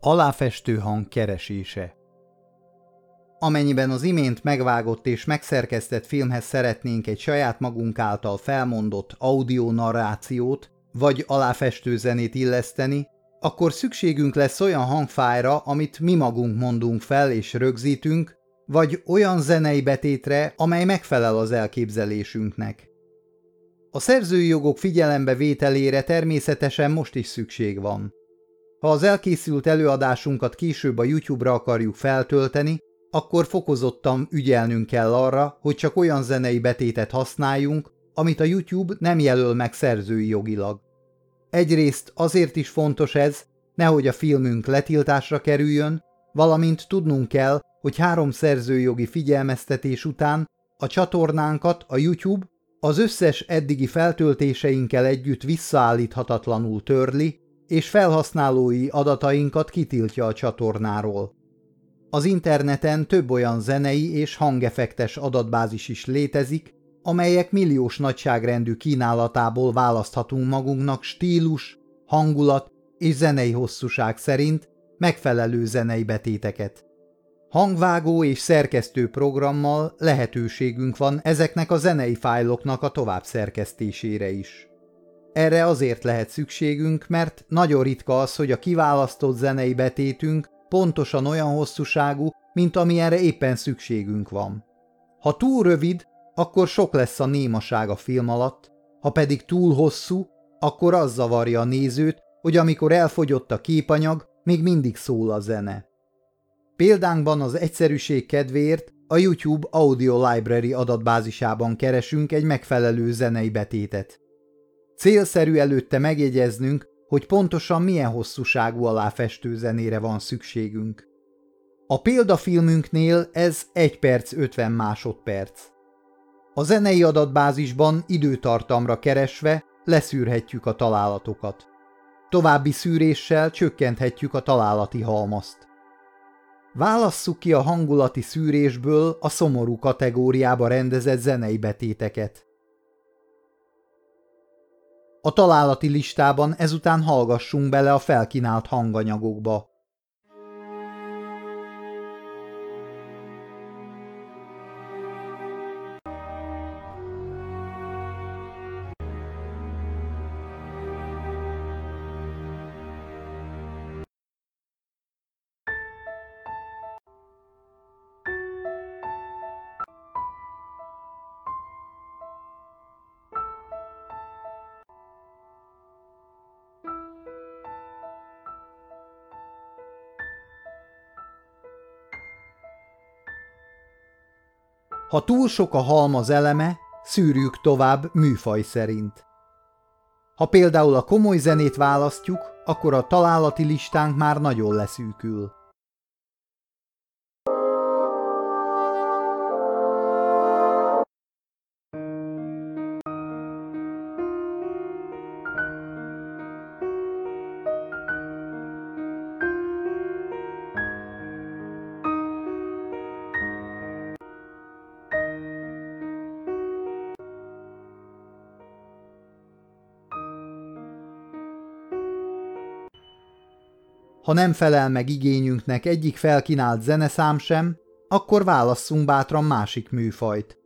Aláfestő hang keresése Amennyiben az imént megvágott és megszerkesztett filmhez szeretnénk egy saját magunk által felmondott audio narrációt, vagy aláfestő zenét illeszteni, akkor szükségünk lesz olyan hangfájra, amit mi magunk mondunk fel és rögzítünk, vagy olyan zenei betétre, amely megfelel az elképzelésünknek. A szerzői jogok figyelembe vételére természetesen most is szükség van. Ha az elkészült előadásunkat később a YouTube-ra akarjuk feltölteni, akkor fokozottan ügyelnünk kell arra, hogy csak olyan zenei betétet használjunk, amit a YouTube nem jelöl meg szerzői jogilag. Egyrészt azért is fontos ez, nehogy a filmünk letiltásra kerüljön, valamint tudnunk kell, hogy három szerzőjogi figyelmeztetés után a csatornánkat a YouTube az összes eddigi feltöltéseinkkel együtt visszaállíthatatlanul törli, és felhasználói adatainkat kitiltja a csatornáról. Az interneten több olyan zenei és hangefektes adatbázis is létezik, amelyek milliós nagyságrendű kínálatából választhatunk magunknak stílus, hangulat és zenei hosszúság szerint megfelelő zenei betéteket. Hangvágó és szerkesztő programmal lehetőségünk van ezeknek a zenei fájloknak a tovább szerkesztésére is. Erre azért lehet szükségünk, mert nagyon ritka az, hogy a kiválasztott zenei betétünk pontosan olyan hosszúságú, mint amilyenre éppen szükségünk van. Ha túl rövid, akkor sok lesz a némaság a film alatt, ha pedig túl hosszú, akkor az zavarja a nézőt, hogy amikor elfogyott a képanyag, még mindig szól a zene. Példánkban az egyszerűség kedvéért a YouTube Audio Library adatbázisában keresünk egy megfelelő zenei betétet. Célszerű előtte megjegyeznünk, hogy pontosan milyen hosszúságú aláfestő zenére van szükségünk. A példafilmünknél ez 1 perc 50 másodperc. A zenei adatbázisban időtartamra keresve leszűrhetjük a találatokat. További szűréssel csökkenthetjük a találati halmazt. Válasszuk ki a hangulati szűrésből a szomorú kategóriába rendezett zenei betéteket. A találati listában ezután hallgassunk bele a felkínált hanganyagokba. Ha túl sok a halmaz eleme, szűrjük tovább műfaj szerint. Ha például a komoly zenét választjuk, akkor a találati listánk már nagyon leszűkül. Ha nem felel meg igényünknek egyik felkínált zeneszám sem, akkor válasszunk bátran másik műfajt.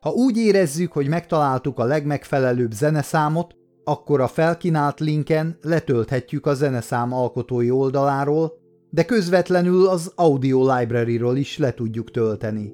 Ha úgy érezzük, hogy megtaláltuk a legmegfelelőbb zeneszámot, akkor a felkínált linken letölthetjük a zeneszám alkotói oldaláról, de közvetlenül az Audio Library-ról is le tudjuk tölteni.